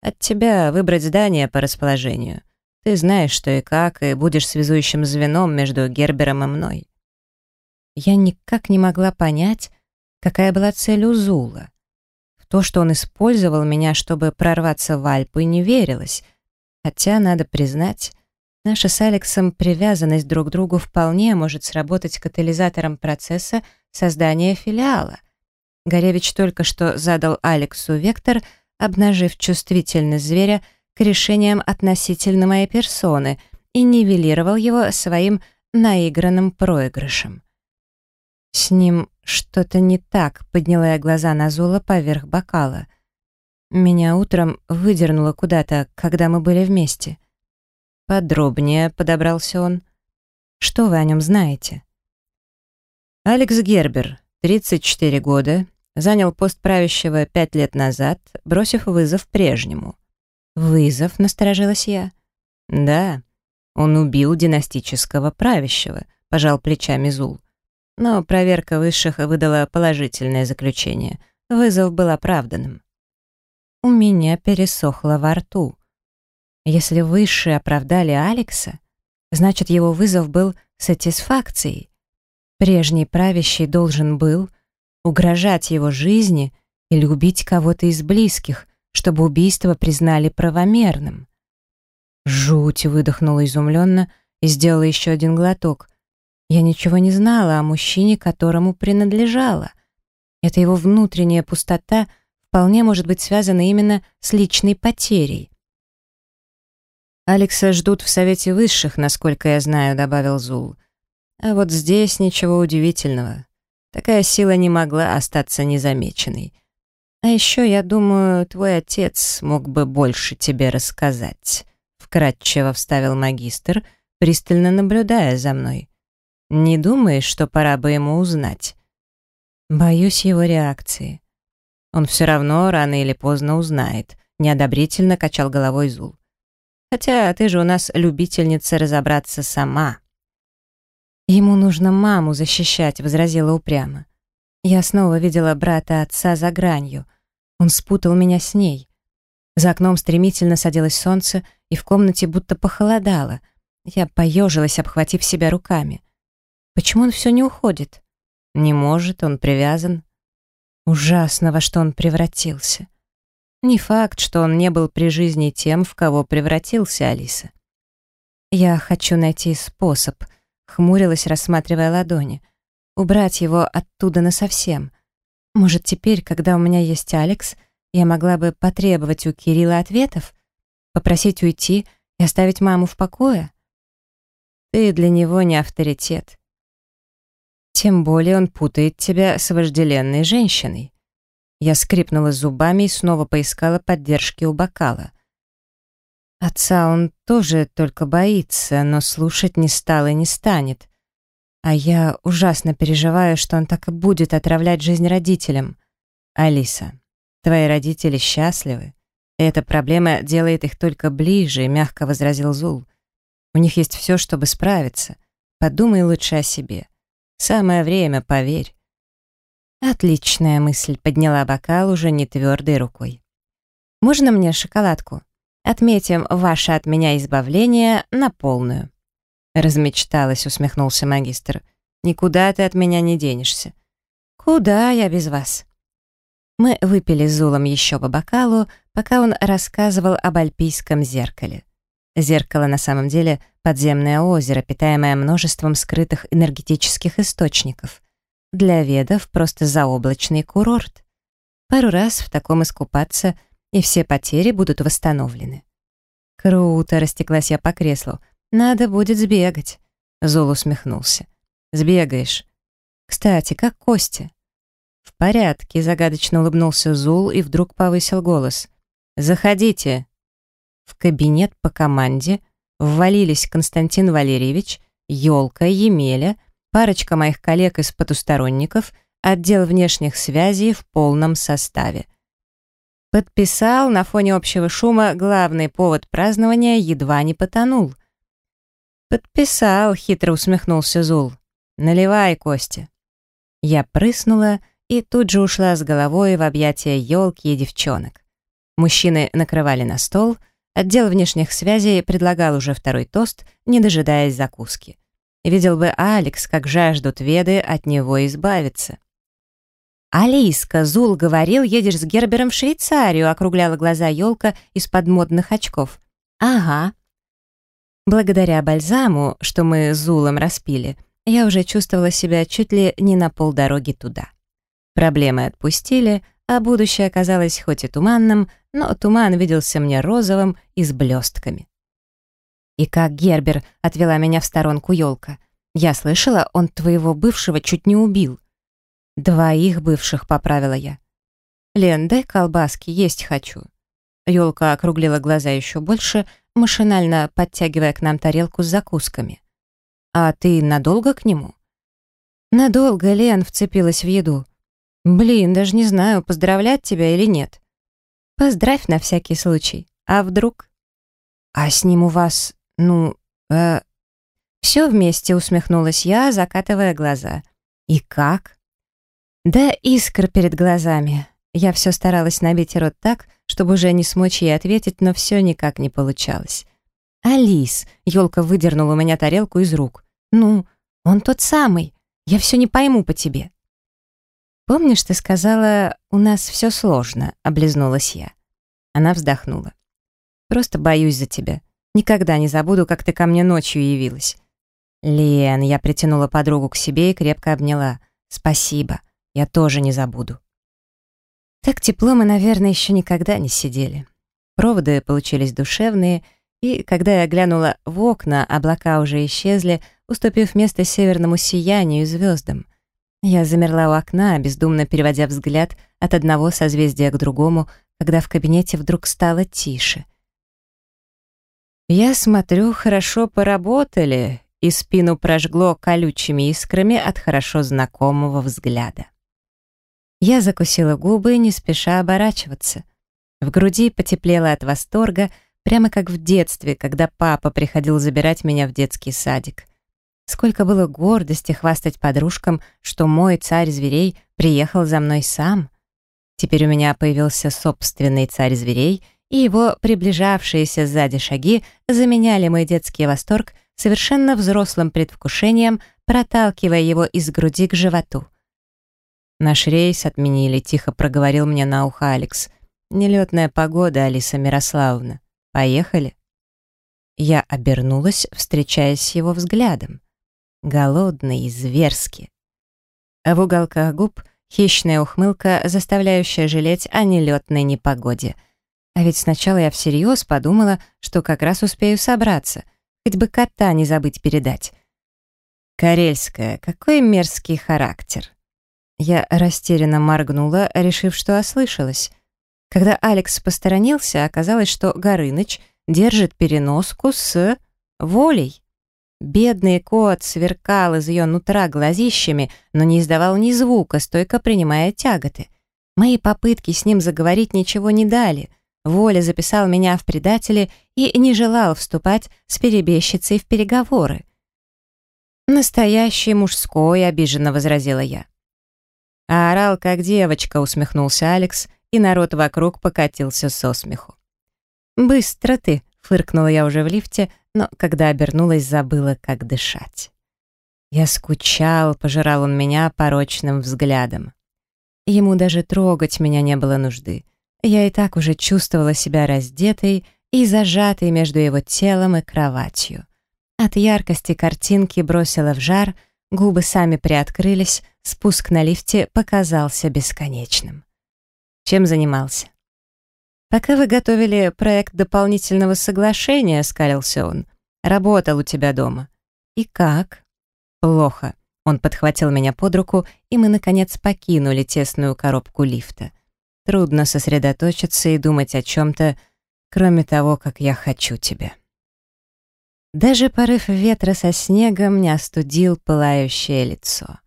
От тебя выбрать здание по расположению. Ты знаешь, что и как, и будешь связующим звеном между Гербером и мной. Я никак не могла понять, какая была цель у Зула. В то, что он использовал меня, чтобы прорваться в Альпы, не верилось. Хотя, надо признать, наша с Алексом привязанность друг к другу вполне может сработать катализатором процесса создания филиала. Горевич только что задал Алексу вектор, обнажив чувствительность зверя к решениям относительно моей персоны и нивелировал его своим наигранным проигрышем. «С ним что-то не так», — подняла я глаза на Зула поверх бокала. Меня утром выдернуло куда-то, когда мы были вместе. «Подробнее», — подобрался он. «Что вы о нем знаете?» Алекс Гербер, 34 года, Занял пост правящего пять лет назад, бросив вызов прежнему. «Вызов?» — насторожилась я. «Да, он убил династического правящего», — пожал плечами Зул. Но проверка высших выдала положительное заключение. Вызов был оправданным. У меня пересохло во рту. Если высшие оправдали Алекса, значит, его вызов был сатисфакцией. Прежний правящий должен был угрожать его жизни или убить кого-то из близких, чтобы убийство признали правомерным. Жуть выдохнула изумленно и сделала еще один глоток. Я ничего не знала о мужчине, которому принадлежала. Это его внутренняя пустота вполне может быть связана именно с личной потерей. «Алекса ждут в Совете Высших, насколько я знаю», — добавил Зул. «А вот здесь ничего удивительного. Такая сила не могла остаться незамеченной. А еще, я думаю, твой отец мог бы больше тебе рассказать», — вкратчиво вставил магистр, пристально наблюдая за мной. Не думаешь, что пора бы ему узнать? Боюсь его реакции. Он все равно рано или поздно узнает. Неодобрительно качал головой Зул. Хотя ты же у нас любительница разобраться сама. Ему нужно маму защищать, возразила упрямо. Я снова видела брата отца за гранью. Он спутал меня с ней. За окном стремительно садилось солнце, и в комнате будто похолодало. Я поежилась, обхватив себя руками. Почему он все не уходит? Не может, он привязан. Ужасно, во что он превратился. Не факт, что он не был при жизни тем, в кого превратился Алиса. Я хочу найти способ, хмурилась, рассматривая ладони. Убрать его оттуда насовсем. Может, теперь, когда у меня есть Алекс, я могла бы потребовать у Кирилла ответов, попросить уйти и оставить маму в покое? Ты для него не авторитет. Тем более он путает тебя с вожделенной женщиной. Я скрипнула зубами и снова поискала поддержки у бокала. Отца он тоже только боится, но слушать не стал и не станет. А я ужасно переживаю, что он так и будет отравлять жизнь родителям. Алиса, твои родители счастливы. эта проблема делает их только ближе, мягко возразил Зул. У них есть все, чтобы справиться. Подумай лучше о себе. Самое время, поверь. Отличная мысль, подняла бокал уже не твердой рукой. Можно мне шоколадку? Отметим ваше от меня избавление на полную. Размечталась, усмехнулся магистр. Никуда ты от меня не денешься. Куда я без вас? Мы выпили с Зулом еще по бокалу, пока он рассказывал об альпийском зеркале. Зеркало на самом деле подземное озеро, питаемое множеством скрытых энергетических источников. Для ведов просто заоблачный курорт. Пару раз в таком искупаться, и все потери будут восстановлены. Круто, растеклась я по креслу. Надо будет сбегать. Зол усмехнулся. Сбегаешь. Кстати, как Костя? В порядке, загадочно улыбнулся Зул и вдруг повысил голос. Заходите. В кабинет по команде ввалились Константин Валерьевич, Ёлка, Емеля, парочка моих коллег из потусторонников, отдел внешних связей в полном составе. Подписал на фоне общего шума главный повод празднования едва не потонул. «Подписал», — хитро усмехнулся Зул. «Наливай, Костя». Я прыснула и тут же ушла с головой в объятия елки и девчонок. Мужчины накрывали на стол — Отдел внешних связей предлагал уже второй тост, не дожидаясь закуски. Видел бы Алекс, как жаждут веды от него избавиться. «Алиска, Зул говорил, едешь с Гербером в Швейцарию», округляла глаза елка из-под модных очков. «Ага». Благодаря бальзаму, что мы с Зулом распили, я уже чувствовала себя чуть ли не на полдороги туда. Проблемы отпустили, а будущее оказалось хоть и туманным, но туман виделся мне розовым и с блестками. И как Гербер отвела меня в сторонку елка. Я слышала, он твоего бывшего чуть не убил. Двоих бывших, поправила я. Лен, дай колбаски, есть хочу. Елка округлила глаза еще больше, машинально подтягивая к нам тарелку с закусками. «А ты надолго к нему?» «Надолго», — Лен вцепилась в еду. «Блин, даже не знаю, поздравлять тебя или нет». «Поздравь на всякий случай. А вдруг?» «А с ним у вас, ну, э...» Все вместе усмехнулась я, закатывая глаза. «И как?» «Да искр перед глазами». Я все старалась набить рот так, чтобы уже не смочь ей ответить, но все никак не получалось. «Алис!» — елка выдернула у меня тарелку из рук. «Ну, он тот самый. Я все не пойму по тебе». «Помнишь, ты сказала, у нас все сложно?» — облизнулась я. Она вздохнула. «Просто боюсь за тебя. Никогда не забуду, как ты ко мне ночью явилась». «Лен», — я притянула подругу к себе и крепко обняла. «Спасибо. Я тоже не забуду». Так тепло мы, наверное, еще никогда не сидели. Проводы получились душевные, и когда я глянула в окна, облака уже исчезли, уступив место северному сиянию и звездам. Я замерла у окна, бездумно переводя взгляд от одного созвездия к другому, когда в кабинете вдруг стало тише. «Я смотрю, хорошо поработали», и спину прожгло колючими искрами от хорошо знакомого взгляда. Я закусила губы, не спеша оборачиваться. В груди потеплело от восторга, прямо как в детстве, когда папа приходил забирать меня в детский садик. Сколько было гордости хвастать подружкам, что мой царь зверей приехал за мной сам. Теперь у меня появился собственный царь зверей, и его приближавшиеся сзади шаги заменяли мой детский восторг совершенно взрослым предвкушением, проталкивая его из груди к животу. «Наш рейс отменили», — тихо проговорил мне на ухо Алекс. «Нелетная погода, Алиса Мирославовна. Поехали?» Я обернулась, встречаясь с его взглядом голодный и зверский. А в уголках губ хищная ухмылка, заставляющая жалеть о нелетной непогоде. А ведь сначала я всерьез подумала, что как раз успею собраться, хоть бы кота не забыть передать. Карельская, какой мерзкий характер. Я растерянно моргнула, решив, что ослышалась. Когда Алекс посторонился, оказалось, что Горыныч держит переноску с волей. Бедный кот сверкал из ее нутра глазищами, но не издавал ни звука, стойко принимая тяготы. Мои попытки с ним заговорить ничего не дали. Воля записал меня в предатели и не желал вступать с перебежчицей в переговоры. «Настоящий мужской», — обиженно возразила я. А орал, как девочка, усмехнулся Алекс, и народ вокруг покатился со смеху. «Быстро ты», — фыркнула я уже в лифте, но когда обернулась, забыла, как дышать. Я скучал, пожирал он меня порочным взглядом. Ему даже трогать меня не было нужды. Я и так уже чувствовала себя раздетой и зажатой между его телом и кроватью. От яркости картинки бросила в жар, губы сами приоткрылись, спуск на лифте показался бесконечным. Чем занимался? «Пока вы готовили проект дополнительного соглашения», — скалился он, — «работал у тебя дома». «И как?» «Плохо». Он подхватил меня под руку, и мы, наконец, покинули тесную коробку лифта. Трудно сосредоточиться и думать о чем-то, кроме того, как я хочу тебя. Даже порыв ветра со снегом не остудил пылающее лицо.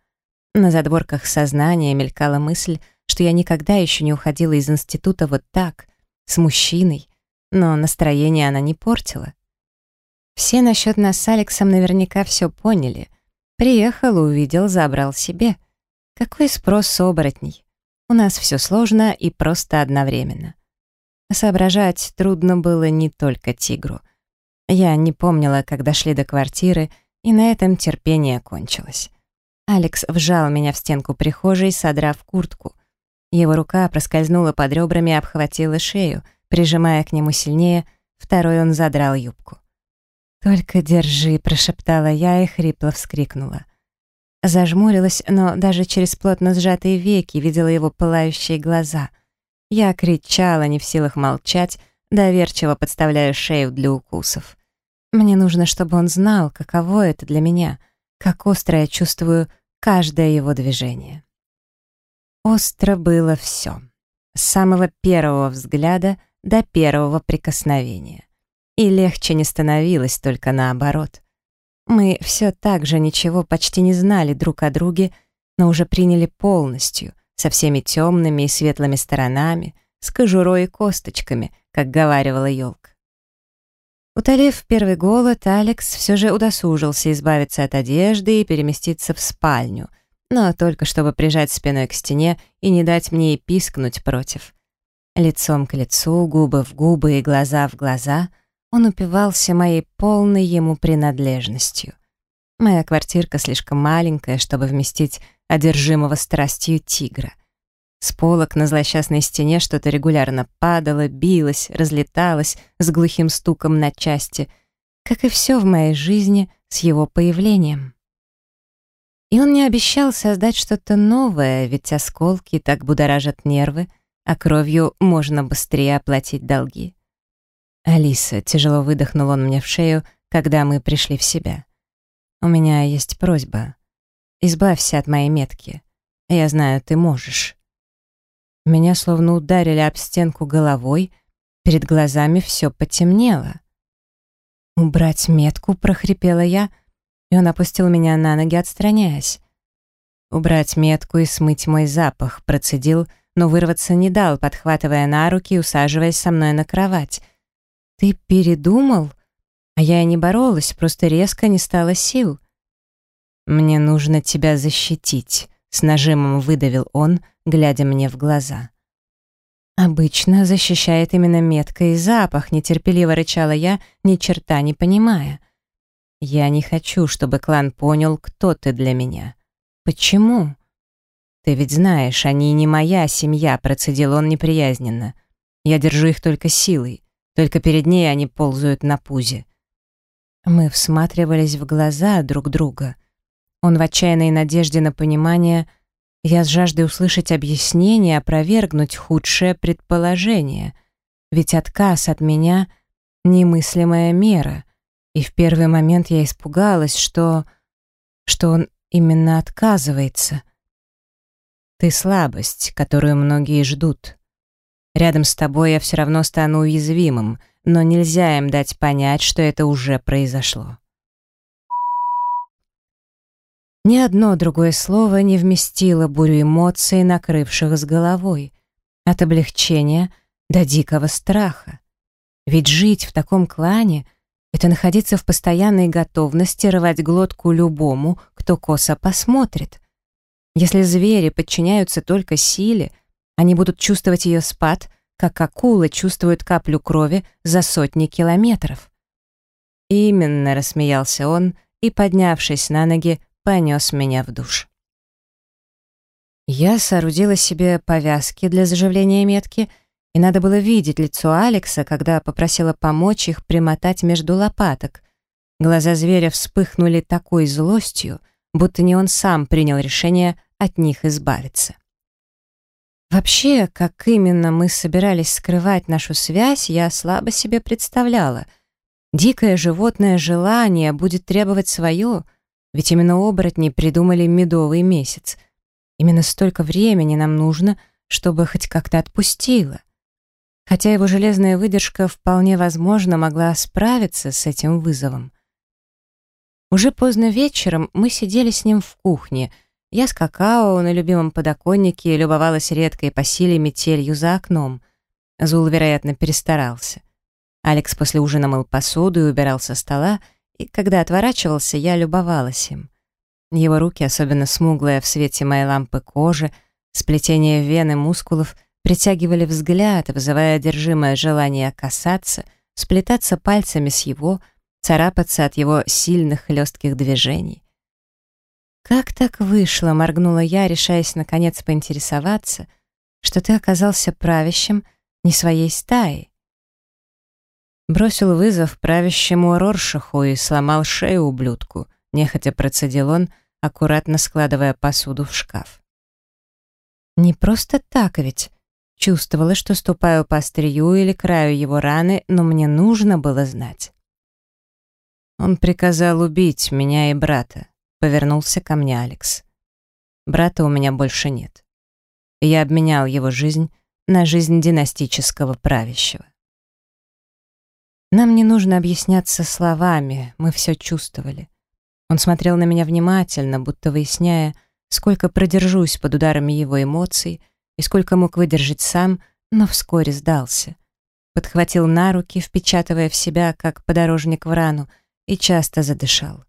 На задворках сознания мелькала мысль, что я никогда еще не уходила из института вот так — с мужчиной, но настроение она не портила. Все насчет нас с Алексом наверняка все поняли. Приехал, увидел, забрал себе. Какой спрос с оборотней? У нас все сложно и просто одновременно. Соображать трудно было не только тигру. Я не помнила, как дошли до квартиры, и на этом терпение кончилось. Алекс вжал меня в стенку прихожей, содрав куртку. Его рука проскользнула под ребрами и обхватила шею, прижимая к нему сильнее, второй он задрал юбку. «Только держи», — прошептала я и хрипло вскрикнула. Зажмурилась, но даже через плотно сжатые веки видела его пылающие глаза. Я кричала, не в силах молчать, доверчиво подставляя шею для укусов. Мне нужно, чтобы он знал, каково это для меня, как остро я чувствую каждое его движение. Остро было все. С самого первого взгляда до первого прикосновения. И легче не становилось, только наоборот. Мы все так же ничего почти не знали друг о друге, но уже приняли полностью, со всеми темными и светлыми сторонами, с кожурой и косточками, как говаривала елка. Утолив первый голод, Алекс все же удосужился избавиться от одежды и переместиться в спальню, но только чтобы прижать спиной к стене и не дать мне и пискнуть против. Лицом к лицу, губы в губы и глаза в глаза он упивался моей полной ему принадлежностью. Моя квартирка слишком маленькая, чтобы вместить одержимого страстью тигра. С полок на злосчастной стене что-то регулярно падало, билось, разлеталось с глухим стуком на части, как и все в моей жизни с его появлением. И он не обещал создать что-то новое, ведь осколки так будоражат нервы, а кровью можно быстрее оплатить долги. «Алиса», — тяжело выдохнул он мне в шею, когда мы пришли в себя. «У меня есть просьба. Избавься от моей метки. Я знаю, ты можешь». Меня словно ударили об стенку головой, перед глазами все потемнело. «Убрать метку?» — прохрипела я — и он опустил меня на ноги, отстраняясь. Убрать метку и смыть мой запах, процедил, но вырваться не дал, подхватывая на руки и усаживаясь со мной на кровать. «Ты передумал?» А я и не боролась, просто резко не стало сил. «Мне нужно тебя защитить», — с нажимом выдавил он, глядя мне в глаза. «Обычно защищает именно метка и запах», — нетерпеливо рычала я, ни черта не понимая. Я не хочу, чтобы клан понял, кто ты для меня. Почему? Ты ведь знаешь, они не моя семья, процедил он неприязненно. Я держу их только силой. Только перед ней они ползают на пузе. Мы всматривались в глаза друг друга. Он в отчаянной надежде на понимание, я с жаждой услышать объяснение, опровергнуть худшее предположение. Ведь отказ от меня — немыслимая мера. И в первый момент я испугалась, что... что он именно отказывается. Ты слабость, которую многие ждут. Рядом с тобой я все равно стану уязвимым, но нельзя им дать понять, что это уже произошло. Ни одно другое слово не вместило бурю эмоций, накрывших с головой. От облегчения до дикого страха. Ведь жить в таком клане — это находиться в постоянной готовности рвать глотку любому, кто косо посмотрит. Если звери подчиняются только силе, они будут чувствовать ее спад, как акулы чувствуют каплю крови за сотни километров. «Именно», — рассмеялся он и, поднявшись на ноги, понес меня в душ. Я соорудила себе повязки для заживления метки — и надо было видеть лицо Алекса, когда попросила помочь их примотать между лопаток. Глаза зверя вспыхнули такой злостью, будто не он сам принял решение от них избавиться. Вообще, как именно мы собирались скрывать нашу связь, я слабо себе представляла. Дикое животное желание будет требовать свое, ведь именно оборотни придумали медовый месяц. Именно столько времени нам нужно, чтобы хоть как-то отпустило хотя его железная выдержка вполне возможно могла справиться с этим вызовом. Уже поздно вечером мы сидели с ним в кухне. Я с какао на любимом подоконнике любовалась редкой по силе метелью за окном. Зул, вероятно, перестарался. Алекс после ужина мыл посуду и убирал со стола, и когда отворачивался, я любовалась им. Его руки, особенно смуглая в свете моей лампы кожи, сплетение вен и мускулов — притягивали взгляд, вызывая одержимое желание касаться, сплетаться пальцами с его, царапаться от его сильных хлестких движений. «Как так вышло?» — моргнула я, решаясь наконец поинтересоваться, что ты оказался правящим не своей стаей. Бросил вызов правящему Роршаху и сломал шею ублюдку, нехотя процедил он, аккуратно складывая посуду в шкаф. «Не просто так ведь», Чувствовала, что ступаю по острию или краю его раны, но мне нужно было знать. Он приказал убить меня и брата. Повернулся ко мне Алекс. Брата у меня больше нет. Я обменял его жизнь на жизнь династического правящего. Нам не нужно объясняться словами, мы все чувствовали. Он смотрел на меня внимательно, будто выясняя, сколько продержусь под ударами его эмоций и сколько мог выдержать сам, но вскоре сдался. Подхватил на руки, впечатывая в себя, как подорожник в рану, и часто задышал.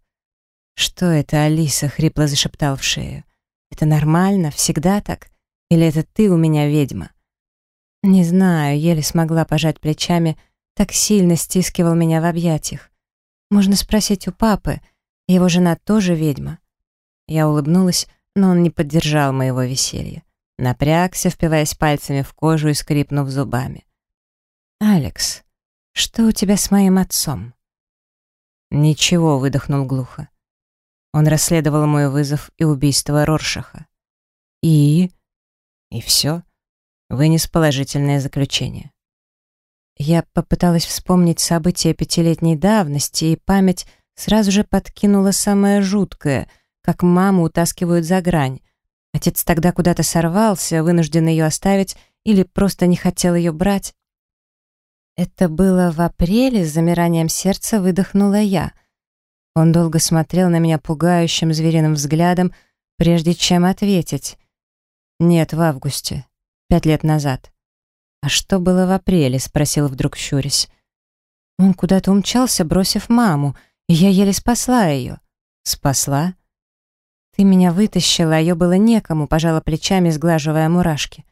«Что это, Алиса?» — хрипло зашептал в шею. «Это нормально? Всегда так? Или это ты у меня ведьма?» Не знаю, еле смогла пожать плечами, так сильно стискивал меня в объятиях. Можно спросить у папы, его жена тоже ведьма. Я улыбнулась, но он не поддержал моего веселья. Напрягся, впиваясь пальцами в кожу и скрипнув зубами. «Алекс, что у тебя с моим отцом?» «Ничего», — выдохнул глухо. Он расследовал мой вызов и убийство Роршаха. «И?» «И все?» Вынес положительное заключение. Я попыталась вспомнить события пятилетней давности, и память сразу же подкинула самое жуткое, как маму утаскивают за грань. Отец тогда куда-то сорвался, вынужден ее оставить, или просто не хотел ее брать. Это было в апреле, с замиранием сердца выдохнула я. Он долго смотрел на меня пугающим звериным взглядом, прежде чем ответить. «Нет, в августе. Пять лет назад. «А что было в апреле?» — спросил вдруг щурясь. Он куда-то умчался, бросив маму, и я еле спасла ее. «Спасла?» «Ты меня вытащила, а ее было некому», — пожала плечами, сглаживая мурашки.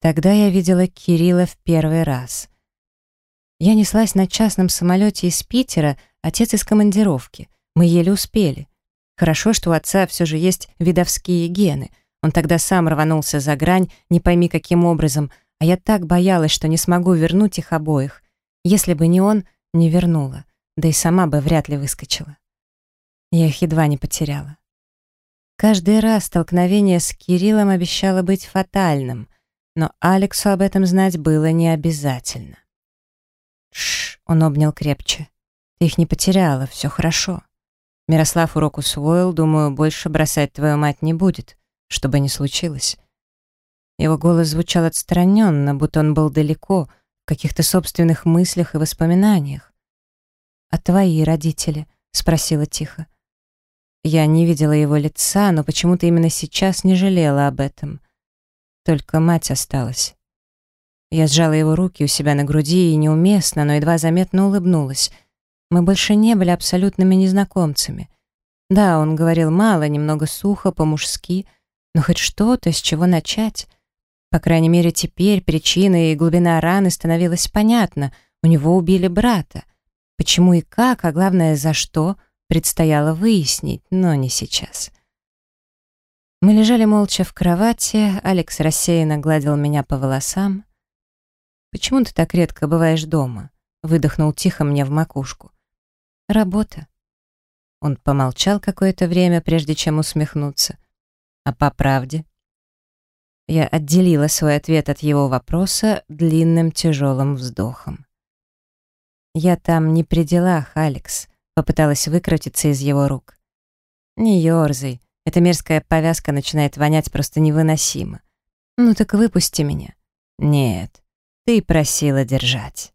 Тогда я видела Кирилла в первый раз. Я неслась на частном самолете из Питера, отец из командировки. Мы еле успели. Хорошо, что у отца все же есть видовские гены — он тогда сам рванулся за грань, не пойми каким образом, а я так боялась, что не смогу вернуть их обоих. Если бы не он, не вернула, да и сама бы вряд ли выскочила. Я их едва не потеряла. Каждый раз столкновение с Кириллом обещало быть фатальным, но Алексу об этом знать было не обязательно. Шш, он обнял крепче. Ты их не потеряла, все хорошо. Мирослав урок усвоил, думаю, больше бросать твою мать не будет что бы ни случилось. Его голос звучал отстраненно, будто он был далеко, в каких-то собственных мыслях и воспоминаниях. «А твои родители?» — спросила тихо. Я не видела его лица, но почему-то именно сейчас не жалела об этом. Только мать осталась. Я сжала его руки у себя на груди и неуместно, но едва заметно улыбнулась. Мы больше не были абсолютными незнакомцами. Да, он говорил мало, немного сухо, по-мужски, но хоть что-то, с чего начать. По крайней мере, теперь причина и глубина раны становилась понятна. У него убили брата. Почему и как, а главное, за что, предстояло выяснить, но не сейчас. Мы лежали молча в кровати, Алекс рассеянно гладил меня по волосам. «Почему ты так редко бываешь дома?» — выдохнул тихо мне в макушку. «Работа». Он помолчал какое-то время, прежде чем усмехнуться. А по правде? Я отделила свой ответ от его вопроса длинным тяжелым вздохом. «Я там не при делах, Алекс», — попыталась выкрутиться из его рук. «Не ерзай, эта мерзкая повязка начинает вонять просто невыносимо. Ну так выпусти меня». «Нет, ты просила держать».